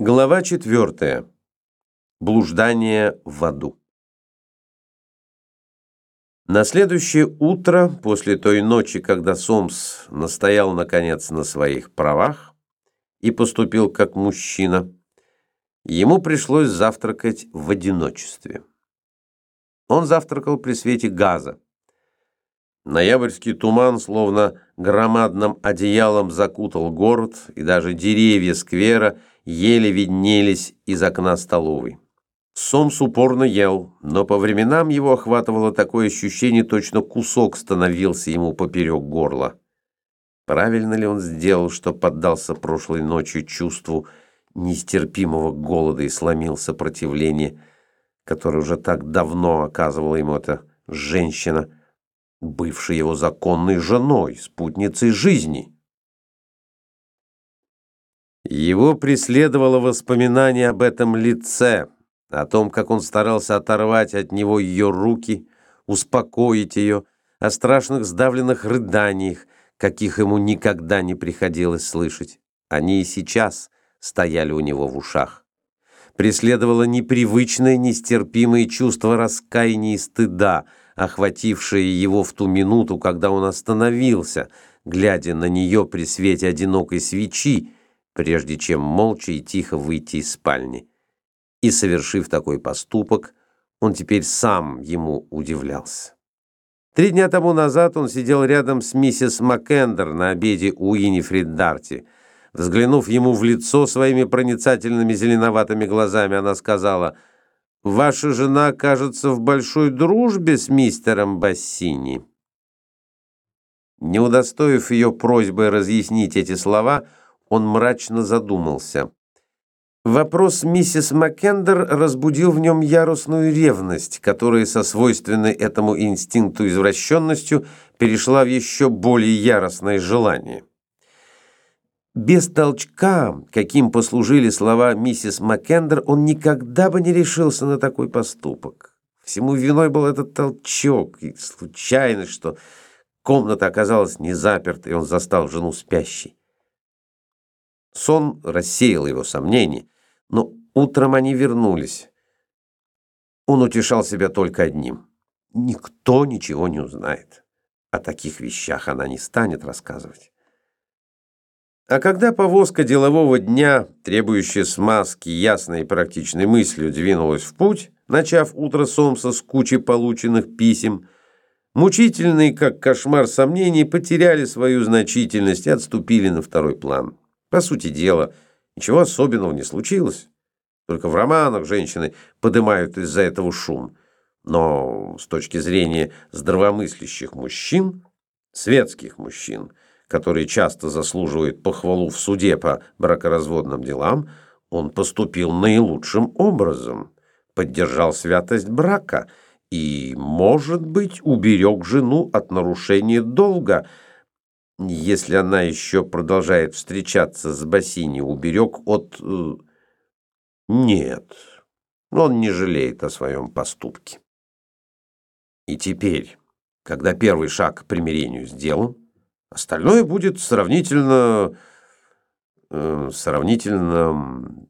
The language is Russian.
Глава четвертая. Блуждание в аду. На следующее утро, после той ночи, когда Сомс настоял, наконец, на своих правах и поступил как мужчина, ему пришлось завтракать в одиночестве. Он завтракал при свете газа. Ноябрьский туман словно громадным одеялом закутал город, и даже деревья сквера еле виднелись из окна столовой. Сомс упорно ел, но по временам его охватывало такое ощущение, точно кусок становился ему поперек горла. Правильно ли он сделал, что поддался прошлой ночью чувству нестерпимого голода и сломил сопротивление, которое уже так давно оказывала ему эта женщина – бывшей его законной женой, спутницей жизни. Его преследовало воспоминание об этом лице, о том, как он старался оторвать от него ее руки, успокоить ее, о страшных сдавленных рыданиях, каких ему никогда не приходилось слышать. Они и сейчас стояли у него в ушах. Преследовало непривычное, нестерпимое чувство раскаяния и стыда – охватившее его в ту минуту, когда он остановился, глядя на нее при свете одинокой свечи, прежде чем молча и тихо выйти из спальни. И, совершив такой поступок, он теперь сам ему удивлялся. Три дня тому назад он сидел рядом с миссис Маккендер на обеде у Инифрид Дарти. Взглянув ему в лицо своими проницательными зеленоватыми глазами, она сказала — Ваша жена, кажется, в большой дружбе с мистером Бассини. Не удостоив ее просьбы разъяснить эти слова, он мрачно задумался. Вопрос миссис Маккендер разбудил в нем яростную ревность, которая со свойственной этому инстинкту извращенностью перешла в еще более яростное желание. Без толчка, каким послужили слова миссис Маккендер, он никогда бы не решился на такой поступок. Всему виной был этот толчок и случайность, что комната оказалась не заперта, и он застал жену спящей. Сон рассеял его сомнения, но утром они вернулись. Он утешал себя только одним. Никто ничего не узнает. О таких вещах она не станет рассказывать. А когда повозка делового дня, требующая смазки ясной и практичной мыслью, двинулась в путь, начав утро Сомса с кучей полученных писем, мучительные, как кошмар сомнений, потеряли свою значительность и отступили на второй план. По сути дела, ничего особенного не случилось. Только в романах женщины поднимают из-за этого шум. Но с точки зрения здравомыслящих мужчин, светских мужчин – который часто заслуживает похвалу в суде по бракоразводным делам, он поступил наилучшим образом, поддержал святость брака и, может быть, уберег жену от нарушения долга, если она еще продолжает встречаться с Бассини, уберег от... Э, нет, он не жалеет о своем поступке. И теперь, когда первый шаг к примирению сделан, Остальное будет сравнительно... Э, сравнительно